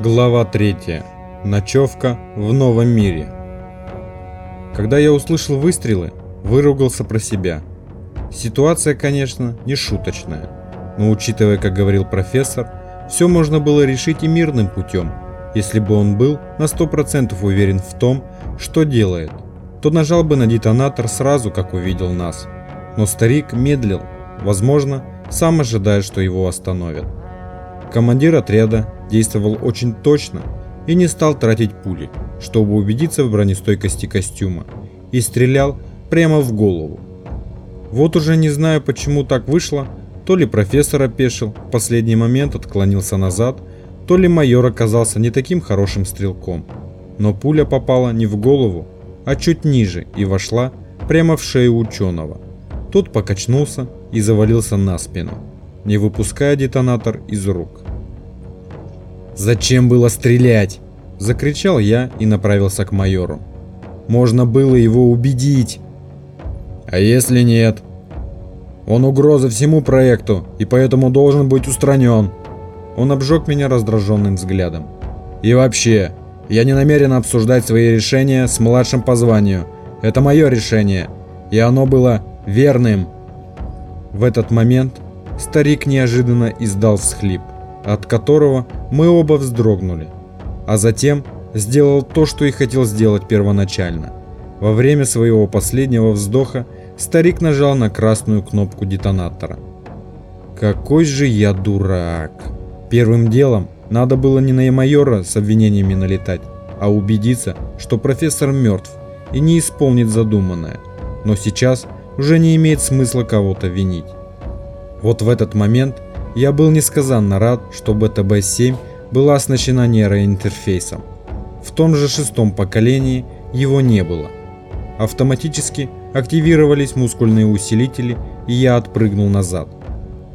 Глава 3. Ночевка в новом мире. Когда я услышал выстрелы, выругался про себя. Ситуация, конечно, не шуточная, но учитывая, как говорил профессор, все можно было решить и мирным путем, если бы он был на 100% уверен в том, что делает, то нажал бы на детонатор сразу, как увидел нас. Но старик медлил, возможно, сам ожидая, что его остановят. Командир отряда действовал очень точно и не стал тратить пули, чтобы убедиться в бронестойкости костюма, и стрелял прямо в голову. Вот уже не знаю, почему так вышло, то ли профессор опешил, в последний момент отклонился назад, то ли майор оказался не таким хорошим стрелком. Но пуля попала не в голову, а чуть ниже и вошла прямо в шею ученого. Тот покачнулся и завалился на спину, не выпуская детонатор из рук. «Зачем было стрелять?» – закричал я и направился к майору. «Можно было его убедить!» «А если нет?» «Он угроза всему проекту и поэтому должен быть устранен!» Он обжег меня раздраженным взглядом. «И вообще, я не намерен обсуждать свои решения с младшим по званию. Это мое решение, и оно было верным!» В этот момент старик неожиданно издал всхлип, от которого мы оба вздрогнули, а затем сделал то, что и хотел сделать первоначально. Во время своего последнего вздоха старик нажал на красную кнопку детонатора. Какой же я дурак! Первым делом надо было не на майора с обвинениями налетать, а убедиться, что профессор мертв и не исполнит задуманное. Но сейчас уже не имеет смысла кого-то винить. Вот в этот момент я был несказанно рад, что БТБ-7 была оснащена нейроинтерфейсом. В том же шестом поколении его не было. Автоматически активировались мускульные усилители, и я отпрыгнул назад.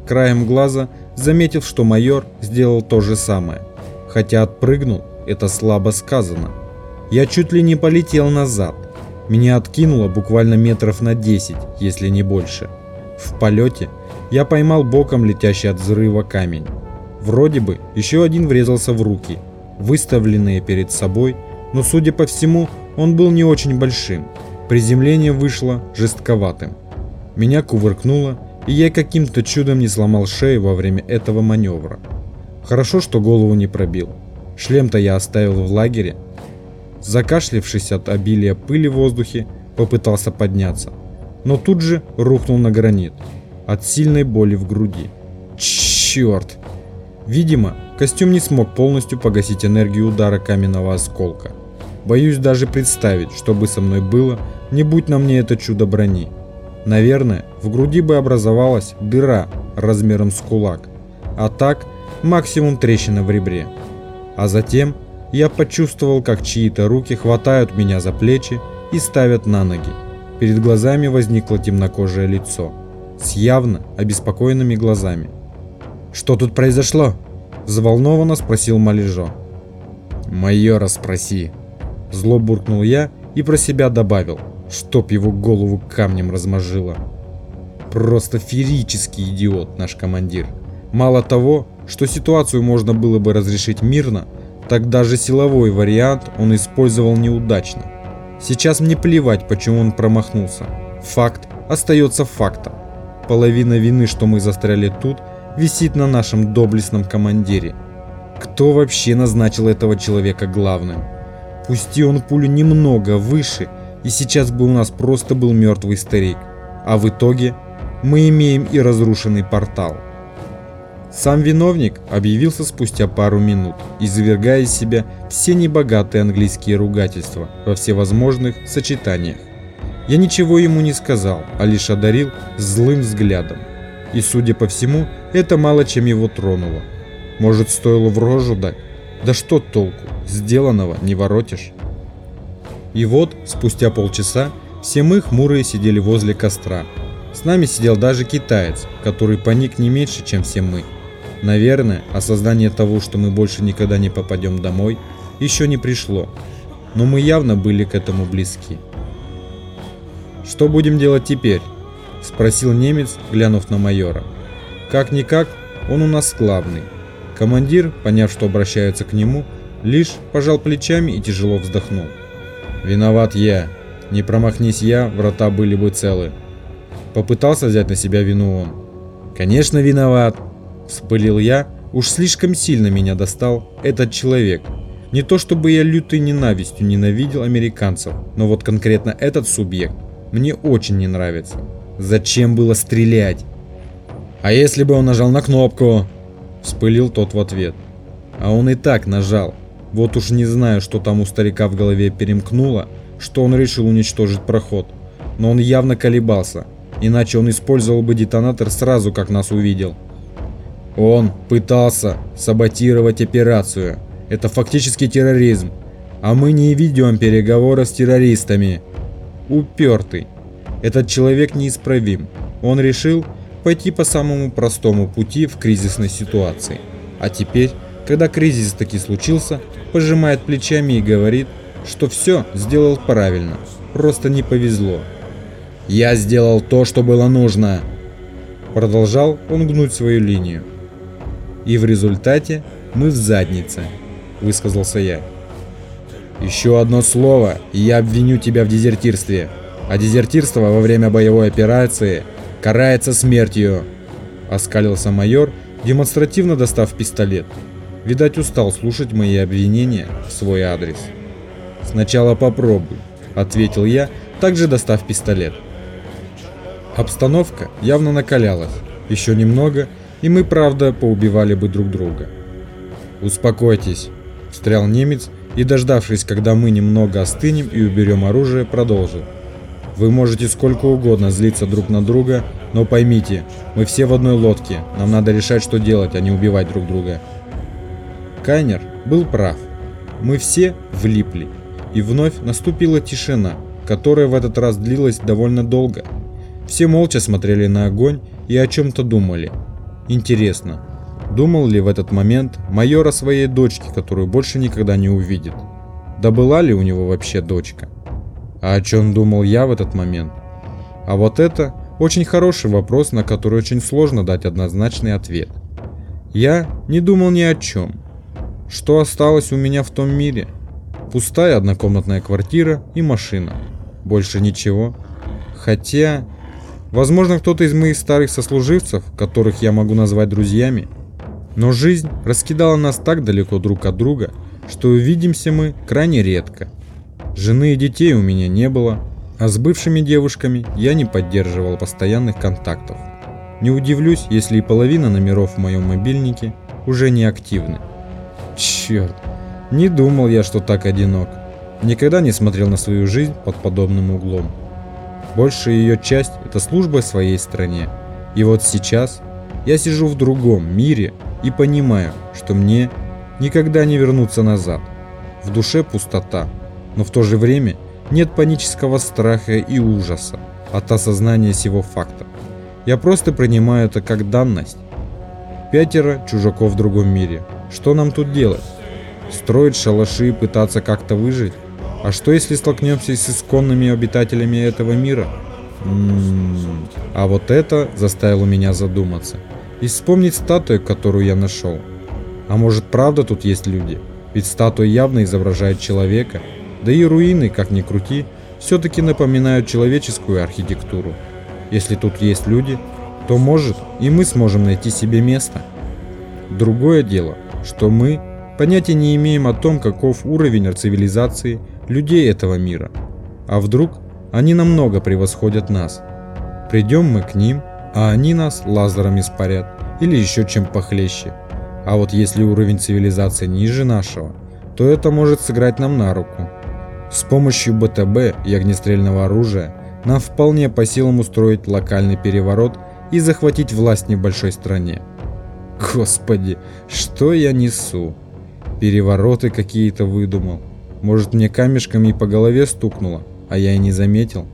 Краем глаза заметив, что майор сделал то же самое. Хотя отпрыгнул, это слабо сказано. Я чуть ли не полетел назад. Меня откинуло буквально метров на 10, если не больше. В полете я поймал боком летящий от взрыва камень. Вроде бы еще один врезался в руки, выставленные перед собой, но судя по всему, он был не очень большим. Приземление вышло жестковатым. Меня кувыркнуло, и я каким-то чудом не сломал шею во время этого маневра. Хорошо, что голову не пробил. Шлем-то я оставил в лагере, Закашлившись от обилия пыли в воздухе, попытался подняться, но тут же рухнул на гранит от сильной боли в груди. Черт! Видимо, костюм не смог полностью погасить энергию удара каменного осколка. Боюсь даже представить, что бы со мной было, не будь на мне это чудо брони. Наверное, в груди бы образовалась дыра размером с кулак, а так максимум трещина в ребре. А затем я почувствовал, как чьи-то руки хватают меня за плечи и ставят на ноги. Перед глазами возникло темнокожее лицо с явно обеспокоенными глазами. «Что тут произошло?» – взволнованно спросил Малежо. «Майора спроси», – зло буркнул я и про себя добавил, чтоб его голову камнем размажило. Просто ферический идиот наш командир. Мало того, что ситуацию можно было бы разрешить мирно, так даже силовой вариант он использовал неудачно. Сейчас мне плевать, почему он промахнулся. Факт остается фактом. Половина вины, что мы застряли тут, висит на нашем доблестном командире. Кто вообще назначил этого человека главным? Пусти он пулю немного выше, и сейчас бы у нас просто был мертвый старик. А в итоге мы имеем и разрушенный портал. Сам виновник объявился спустя пару минут, извергая из себя все небогатые английские ругательства во всевозможных сочетаниях. Я ничего ему не сказал, а лишь одарил злым взглядом. И, судя по всему, это мало чем его тронуло. Может, стоило в рожу дать? Да что толку, сделанного не воротишь. И вот, спустя полчаса, все мы хмурые сидели возле костра. С нами сидел даже китаец, который паник не меньше, чем все мы. Наверное, осознание того, что мы больше никогда не попадем домой, еще не пришло, но мы явно были к этому близки. «Что будем делать теперь?» – спросил немец, глянув на майора. «Как-никак, он у нас главный. Командир, поняв, что обращаются к нему, лишь пожал плечами и тяжело вздохнул. «Виноват я. Не промахнись я, врата были бы целы». Попытался взять на себя вину он. «Конечно виноват!» – вспылил я. Уж слишком сильно меня достал этот человек. Не то чтобы я лютой ненавистью ненавидел американцев, но вот конкретно этот субъект мне очень не нравится. Зачем было стрелять? А если бы он нажал на кнопку? Вспылил тот в ответ. А он и так нажал. Вот уж не знаю, что там у старика в голове перемкнуло, что он решил уничтожить проход. Но он явно колебался, иначе он использовал бы детонатор сразу, как нас увидел. Он пытался саботировать операцию. Это фактически терроризм. А мы не ведем переговоров с террористами. Упертый. Этот человек неисправим. Он решил пойти по самому простому пути в кризисной ситуации. А теперь, когда кризис таки случился, пожимает плечами и говорит, что все сделал правильно, просто не повезло. «Я сделал то, что было нужно!» Продолжал он гнуть свою линию. «И в результате мы в заднице», — высказался я. «Еще одно слово, и я обвиню тебя в дезертирстве. А дезертирство во время боевой операции карается смертью!» Оскалился майор, демонстративно достав пистолет. Видать, устал слушать мои обвинения в свой адрес. «Сначала попробуй», — ответил я, также достав пистолет. Обстановка явно накалялась. Еще немного, и мы, правда, поубивали бы друг друга. «Успокойтесь», — встрял немец и, дождавшись, когда мы немного остынем и уберем оружие, продолжил. «Вы можете сколько угодно злиться друг на друга, но поймите, мы все в одной лодке, нам надо решать, что делать, а не убивать друг друга». Кайнер был прав. Мы все влипли. И вновь наступила тишина, которая в этот раз длилась довольно долго. Все молча смотрели на огонь и о чем-то думали. Интересно, думал ли в этот момент майор о своей дочке, которую больше никогда не увидит? Да была ли у него вообще дочка? А о чем думал я в этот момент? А вот это очень хороший вопрос, на который очень сложно дать однозначный ответ. Я не думал ни о чем. Что осталось у меня в том мире – Пустая однокомнатная квартира и машина. Больше ничего. Хотя, возможно, кто-то из моих старых сослуживцев, которых я могу назвать друзьями. Но жизнь раскидала нас так далеко друг от друга, что увидимся мы крайне редко. Жены и детей у меня не было, а с бывшими девушками я не поддерживал постоянных контактов. Не удивлюсь, если и половина номеров в моем мобильнике уже не активны. Черт, не думал я, что так одинок. Никогда не смотрел на свою жизнь под подобным углом. Большая ее часть – это служба своей стране. И вот сейчас я сижу в другом мире и понимаю, что мне никогда не вернуться назад. В душе пустота, но в то же время нет панического страха и ужаса от осознания сего факта. Я просто принимаю это как данность. Пятеро чужаков в другом мире. Что нам тут делать? Строить шалаши и пытаться как-то выжить? А что если столкнемся с исконными обитателями этого мира? М-м-м. А вот это заставило меня задуматься. И вспомнить статую, которую я нашел. А может правда тут есть люди? Ведь статуя явно изображает человека. Да и руины, как ни крути, все-таки напоминают человеческую архитектуру. Если тут есть люди, то может и мы сможем найти себе место. Другое дело, что мы Понятия не имеем о том, каков уровень цивилизации людей этого мира. А вдруг они намного превосходят нас? Придем мы к ним, а они нас лазером испарят или еще чем похлеще. А вот если уровень цивилизации ниже нашего, то это может сыграть нам на руку. С помощью БТБ и огнестрельного оружия нам вполне по силам устроить локальный переворот и захватить власть в небольшой стране. Господи, что я несу? Перевороты какие-то выдумал. Может мне камешками по голове стукнуло, а я и не заметил.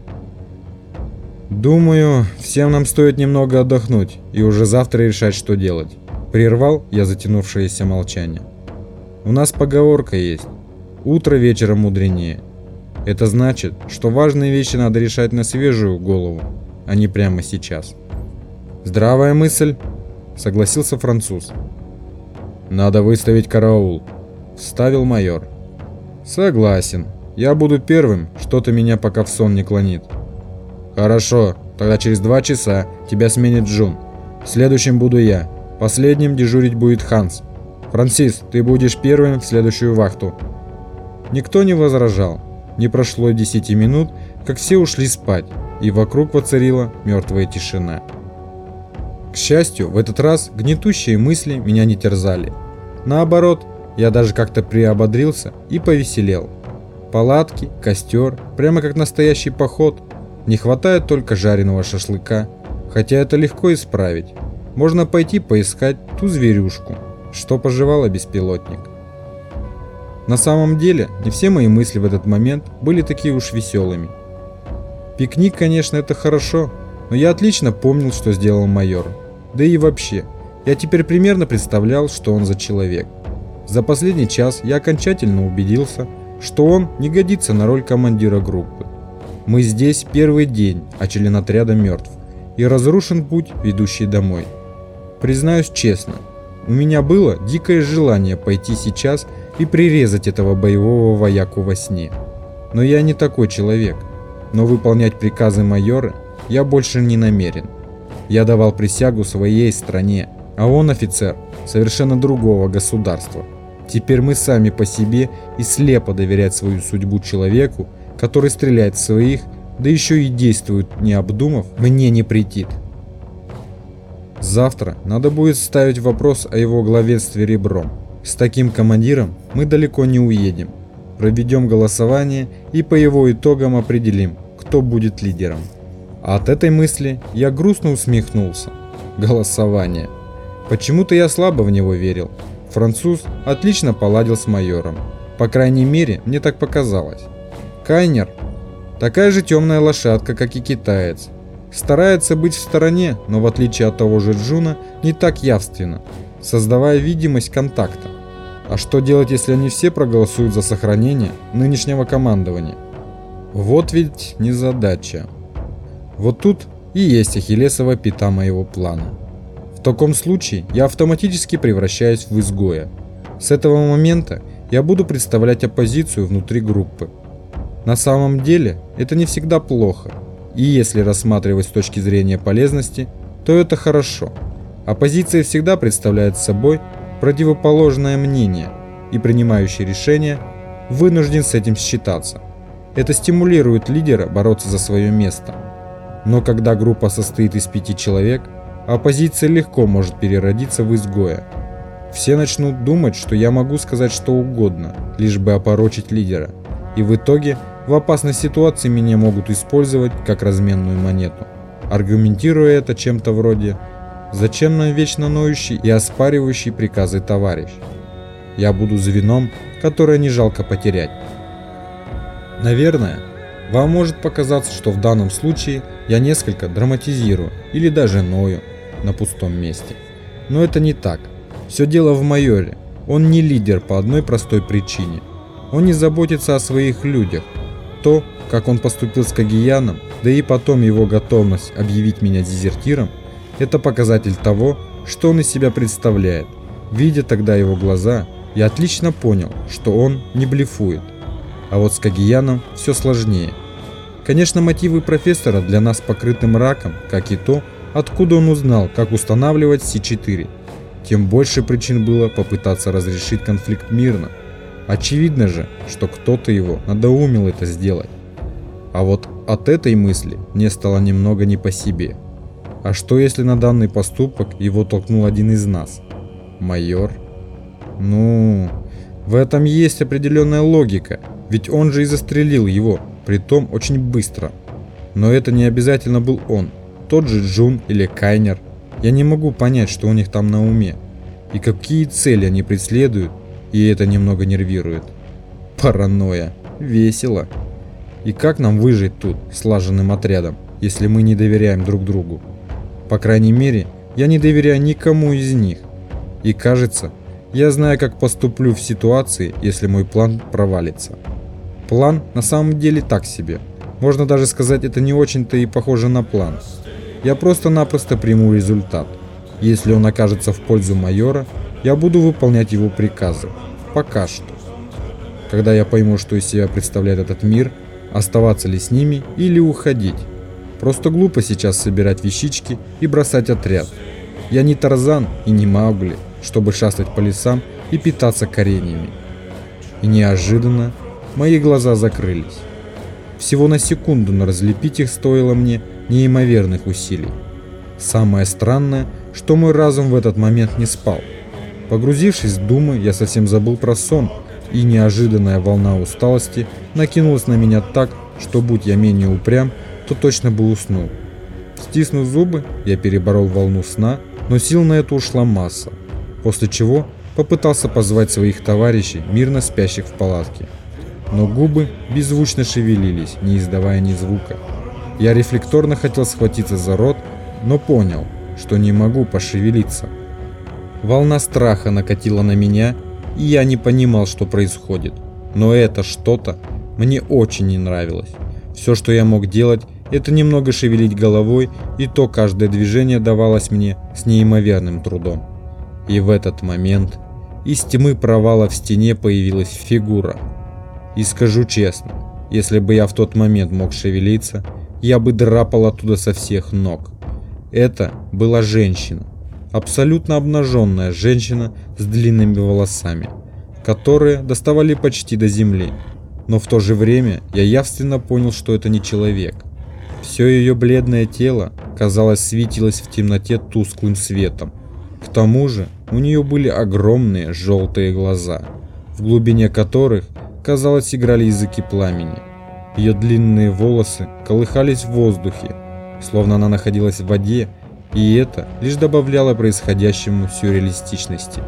Думаю, всем нам стоит немного отдохнуть и уже завтра решать, что делать. Прервал я затянувшееся молчание. У нас поговорка есть. Утро вечером мудренее. Это значит, что важные вещи надо решать на свежую голову, а не прямо сейчас. Здравая мысль, согласился француз. Надо выставить караул, вставил майор. Согласен. Я буду первым, что-то меня пока в сон не клонит. Хорошо, тогда через два часа тебя сменит Джун. Следующим буду я. Последним дежурить будет Ханс. Франсис, ты будешь первым в следующую вахту. Никто не возражал. Не прошло 10 минут, как все ушли спать, и вокруг воцарила мертвая тишина. К счастью, в этот раз гнетущие мысли меня не терзали. Наоборот, я даже как-то приободрился и повеселел. Палатки, костер, прямо как настоящий поход. Не хватает только жареного шашлыка, хотя это легко исправить. Можно пойти поискать ту зверюшку, что пожевала беспилотник. На самом деле, не все мои мысли в этот момент были такие уж веселыми. Пикник, конечно, это хорошо, но я отлично помнил, что сделал майор. Да и вообще, я теперь примерно представлял, что он за человек. За последний час я окончательно убедился, что он не годится на роль командира группы. Мы здесь первый день, а член отряда мертв, и разрушен путь, ведущий домой. Признаюсь честно, у меня было дикое желание пойти сейчас и прирезать этого боевого вояку во сне. Но я не такой человек. Но выполнять приказы майора я больше не намерен. Я давал присягу своей стране, а он офицер совершенно другого государства. Теперь мы сами по себе и слепо доверять свою судьбу человеку, который стреляет в своих, да еще и действует не обдумав, мне не претит. Завтра надо будет ставить вопрос о его главенстве ребром. С таким командиром мы далеко не уедем. Проведем голосование и по его итогам определим, кто будет лидером. А от этой мысли я грустно усмехнулся. Голосование. Почему-то я слабо в него верил. Француз отлично поладил с майором. По крайней мере, мне так показалось. Кайнер – такая же темная лошадка, как и китаец. Старается быть в стороне, но в отличие от того же Джуна, не так явственно, создавая видимость контакта. А что делать, если они все проголосуют за сохранение нынешнего командования? Вот ведь незадача. Вот тут и есть ахиллесова пята моего плана. В таком случае я автоматически превращаюсь в изгоя. С этого момента я буду представлять оппозицию внутри группы. На самом деле это не всегда плохо. И если рассматривать с точки зрения полезности, то это хорошо. Оппозиция всегда представляет собой противоположное мнение, и принимающий решение вынужден с этим считаться. Это стимулирует лидера бороться за свое место. Но когда группа состоит из пяти человек, оппозиция легко может переродиться в изгоя. Все начнут думать, что я могу сказать что угодно, лишь бы опорочить лидера. И в итоге в опасной ситуации меня могут использовать как разменную монету, аргументируя это чем-то вроде «Зачем нам вечно ноющий и оспаривающий приказы товарищ? Я буду звеном, которое не жалко потерять». Наверное, вам может показаться, что в данном случае я несколько драматизирую или даже ною на пустом месте. Но это не так. Все дело в майоре. Он не лидер по одной простой причине. Он не заботится о своих людях. То, как он поступил с Кагияном, да и потом его готовность объявить меня дезертиром, это показатель того, что он из себя представляет. Видя тогда его глаза, я отлично понял, что он не блефует. А вот с Кагияном все сложнее. Конечно, мотивы профессора для нас покрыты мраком, как и то, откуда он узнал, как устанавливать С4. Тем больше причин было попытаться разрешить конфликт мирно. Очевидно же, что кто-то его надоумил это сделать. А вот от этой мысли мне стало немного не по себе. А что если на данный поступок его толкнул один из нас? Майор? Ну, в этом есть определенная логика, ведь он же и застрелил его, притом очень быстро. Но это не обязательно был он, тот же Джун или Кайнер. Я не могу понять, что у них там на уме, и какие цели они преследуют, и это немного нервирует. Паранойя. Весело. И как нам выжить тут, слаженным отрядом, если мы не доверяем друг другу? По крайней мере, я не доверяю никому из них. И кажется, я знаю, как поступлю в ситуации, если мой план провалится. План на самом деле так себе. Можно даже сказать, это не очень-то и похоже на план. Я просто-напросто приму результат. Если он окажется в пользу майора, я буду выполнять его приказы. Пока что. Когда я пойму, что из себя представляет этот мир, оставаться ли с ними или уходить. Просто глупо сейчас собирать вещички и бросать отряд. Я не Тарзан и не Маугли, чтобы шастать по лесам и питаться кореньями. И неожиданно мои глаза закрылись. Всего на секунду, но разлепить их стоило мне неимоверных усилий. Самое странное, что мой разум в этот момент не спал. Погрузившись в думы, я совсем забыл про сон, и неожиданная волна усталости накинулась на меня так, что будь я менее упрям, то точно бы уснул. Стиснув зубы, я переборол волну сна, но сил на это ушла масса, после чего попытался позвать своих товарищей, мирно спящих в палатке. Но губы беззвучно шевелились, не издавая ни звука. Я рефлекторно хотел схватиться за рот, но понял, что не могу пошевелиться. Волна страха накатила на меня, и я не понимал, что происходит. Но это что-то мне очень не нравилось. Все, что я мог делать, это немного шевелить головой, и то каждое движение давалось мне с неимоверным трудом. И в этот момент из тьмы провала в стене появилась фигура. И скажу честно, если бы я в тот момент мог шевелиться, я бы драпал оттуда со всех ног. Это была женщина, абсолютно обнаженная женщина с длинными волосами, которые доставали почти до земли. Но в то же время я явственно понял, что это не человек. Все ее бледное тело, казалось, светилось в темноте тусклым светом. К тому же у нее были огромные желтые глаза, в глубине которых, казалось, играли языки пламени. Ее длинные волосы колыхались в воздухе, словно она находилась в воде, и это лишь добавляло происходящему сюрреалистичности.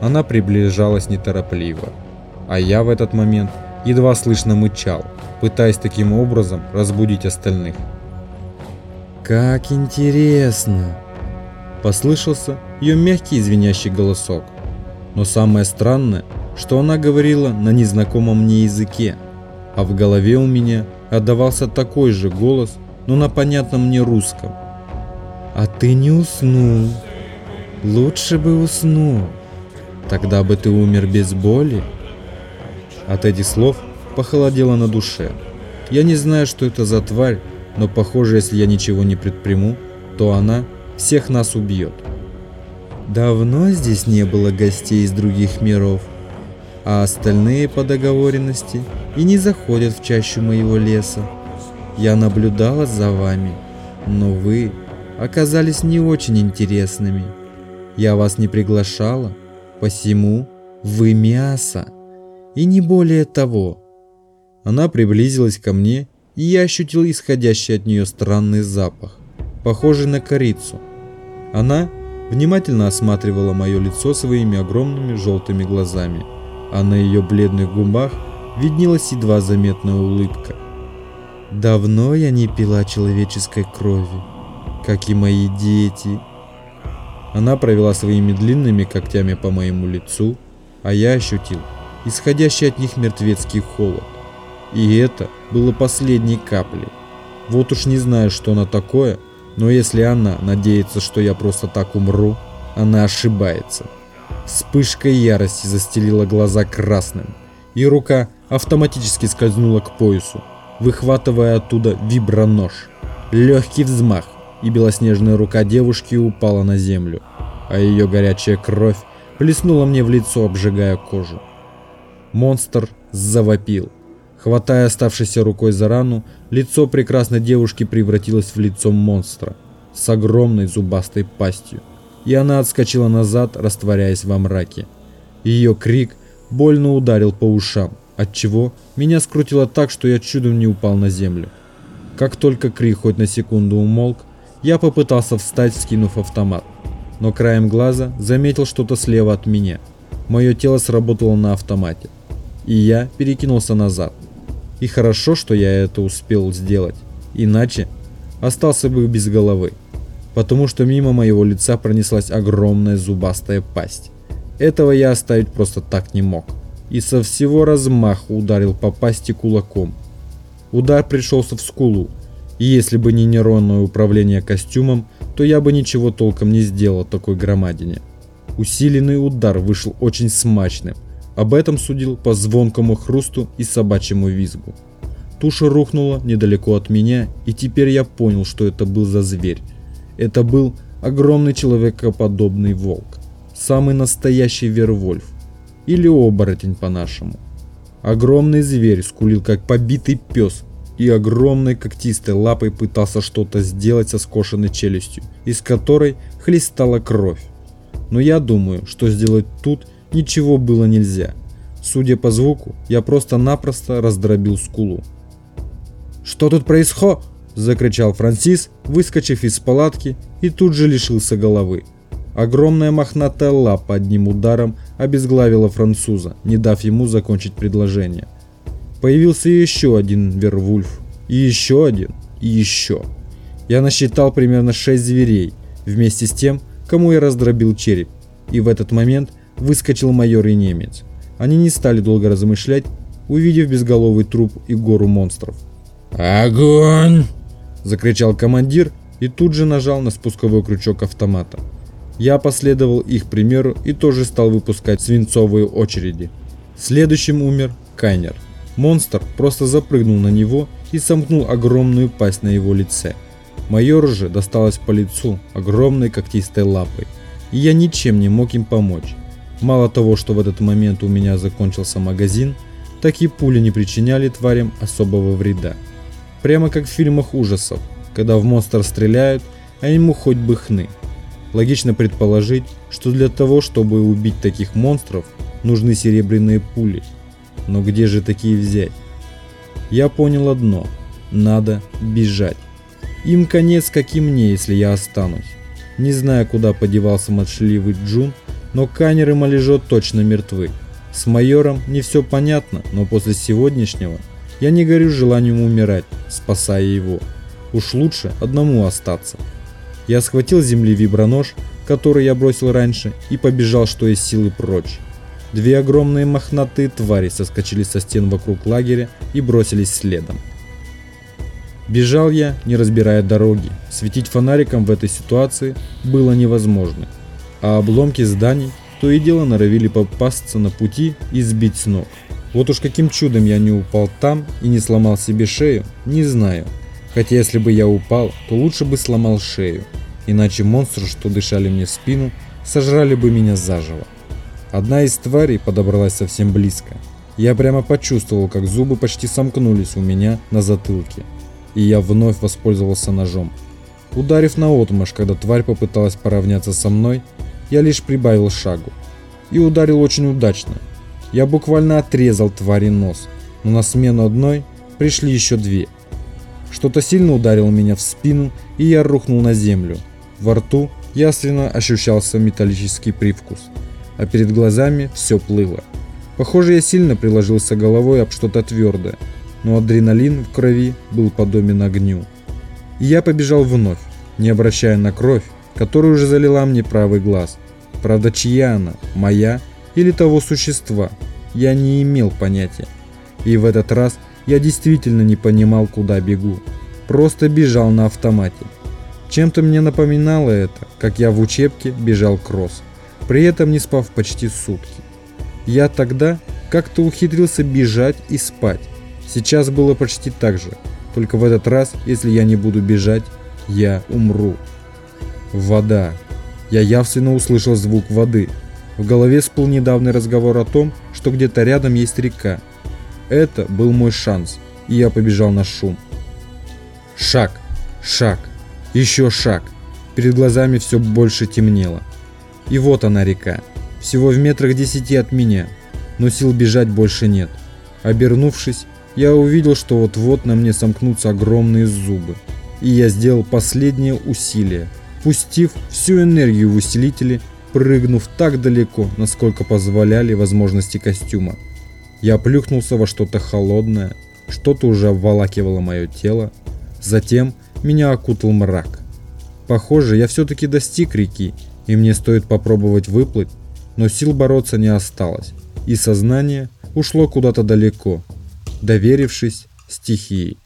Она приближалась неторопливо, а я в этот момент едва слышно мычал, пытаясь таким образом разбудить остальных. «Как интересно!» Послышался ее мягкий извиняющий голосок. Но самое странное, что она говорила на незнакомом мне языке, а в голове у меня отдавался такой же голос, но на понятном мне русском. «А ты не уснул. Лучше бы уснул. Тогда бы ты умер без боли». От этих слов похолодело на душе. Я не знаю, что это за тварь, но похоже, если я ничего не предприму, то она всех нас убьет. Давно здесь не было гостей из других миров, а остальные по договоренности и не заходят в чащу моего леса. Я наблюдала за вами, но вы оказались не очень интересными. Я вас не приглашала, посему вы мясо. И не более того. Она приблизилась ко мне, и я ощутил исходящий от нее странный запах, похожий на корицу. Она внимательно осматривала мое лицо своими огромными желтыми глазами, а на ее бледных губах виднелась едва заметная улыбка. Давно я не пила человеческой крови, как и мои дети. Она провела своими длинными когтями по моему лицу, а я ощутил исходящий от них мертвецкий холод. И это было последней каплей. Вот уж не знаю, что она такое, но если она надеется, что я просто так умру, она ошибается. Вспышка ярости застелила глаза красным, и рука автоматически скользнула к поясу, выхватывая оттуда вибронож. Легкий взмах, и белоснежная рука девушки упала на землю, а ее горячая кровь плеснула мне в лицо, обжигая кожу. Монстр завопил. Хватая оставшейся рукой за рану, лицо прекрасной девушки превратилось в лицо монстра с огромной зубастой пастью, и она отскочила назад, растворяясь во мраке. Ее крик больно ударил по ушам, отчего меня скрутило так, что я чудом не упал на землю. Как только крик хоть на секунду умолк, я попытался встать, скинув автомат, но краем глаза заметил что-то слева от меня. Мое тело сработало на автомате, и я перекинулся назад. И хорошо, что я это успел сделать, иначе остался бы без головы, потому что мимо моего лица пронеслась огромная зубастая пасть. Этого я оставить просто так не мог, и со всего размаху ударил по пасти кулаком. Удар пришелся в скулу, и если бы не нейронное управление костюмом, то я бы ничего толком не сделал такой громадине. Усиленный удар вышел очень смачным. Об этом судил по звонкому хрусту и собачьему визгу. Туша рухнула недалеко от меня, и теперь я понял, что это был за зверь. Это был огромный человекоподобный волк. Самый настоящий вервольф. Или оборотень по-нашему. Огромный зверь скулил как побитый пес и огромной когтистой лапой пытался что-то сделать со скошенной челюстью, из которой хлестала кровь. Но я думаю, что сделать тут ничего было нельзя. Судя по звуку, я просто-напросто раздробил скулу. «Что тут происходит?» – закричал Франсис, выскочив из палатки и тут же лишился головы. Огромная мохнатая лапа одним ударом обезглавила француза, не дав ему закончить предложение. Появился еще один Вервульф, и еще один, и еще. Я насчитал примерно шесть зверей, вместе с тем, кому я раздробил череп. И в этот момент выскочил майор и немец. Они не стали долго размышлять, увидев безголовый труп и гору монстров. «Огонь!» – закричал командир и тут же нажал на спусковой крючок автомата. Я последовал их примеру и тоже стал выпускать свинцовые очереди. Следующим умер Кайнер. Монстр просто запрыгнул на него и сомкнул огромную пасть на его лице. Майору же досталось по лицу огромной когтистой лапой, и я ничем не мог им помочь. Мало того, что в этот момент у меня закончился магазин, так и пули не причиняли тварям особого вреда. Прямо как в фильмах ужасов, когда в монстр стреляют, а ему хоть бы хны. Логично предположить, что для того, чтобы убить таких монстров, нужны серебряные пули. Но где же такие взять? Я понял одно. Надо бежать. Им конец, как и мне, если я останусь. Не знаю, куда подевался молчаливый Джун, но Канер и Малежо точно мертвы. С майором не все понятно, но после сегодняшнего я не горю желанием умирать, спасая его. Уж лучше одному остаться. Я схватил с земли вибронож, который я бросил раньше, и побежал, что из силы прочь. Две огромные мохнатые твари соскочили со стен вокруг лагеря и бросились следом. Бежал я, не разбирая дороги. Светить фонариком в этой ситуации было невозможно. А обломки зданий то и дело норовили попасться на пути и сбить с ног. Вот уж каким чудом я не упал там и не сломал себе шею, не знаю. Хотя если бы я упал, то лучше бы сломал шею иначе монстры, что дышали мне в спину, сожрали бы меня заживо. Одна из тварей подобралась совсем близко. Я прямо почувствовал, как зубы почти сомкнулись у меня на затылке, и я вновь воспользовался ножом. Ударив на отмашь, когда тварь попыталась поравняться со мной, я лишь прибавил шагу. И ударил очень удачно. Я буквально отрезал твари нос, но на смену одной пришли еще две. Что-то сильно ударило меня в спину, и я рухнул на землю, во рту ясно ощущался металлический привкус, а перед глазами все плыло. Похоже, я сильно приложился головой об что-то твердое, но адреналин в крови был подобен огню. И я побежал вновь, не обращая на кровь, которая уже залила мне правый глаз. Правда, чья она, моя или того существа, я не имел понятия. И в этот раз я действительно не понимал, куда бегу. Просто бежал на автомате. Чем-то мне напоминало это, как я в учебке бежал кросс, при этом не спав почти сутки. Я тогда как-то ухитрился бежать и спать. Сейчас было почти так же, только в этот раз, если я не буду бежать, я умру. Вода. Я явственно услышал звук воды. В голове всплыл недавний разговор о том, что где-то рядом есть река. Это был мой шанс, и я побежал на шум. Шаг, шаг, еще шаг. Перед глазами все больше темнело. И вот она река. Всего в метрах десяти от меня. Но сил бежать больше нет. Обернувшись, я увидел, что вот-вот на мне сомкнутся огромные зубы. И я сделал последнее усилие, пустив всю энергию в усилители, прыгнув так далеко, насколько позволяли возможности костюма. Я плюхнулся во что-то холодное, что-то уже обволакивало мое тело. Затем меня окутал мрак. Похоже, я все-таки достиг реки, и мне стоит попробовать выплыть, но сил бороться не осталось, и сознание ушло куда-то далеко, доверившись стихии.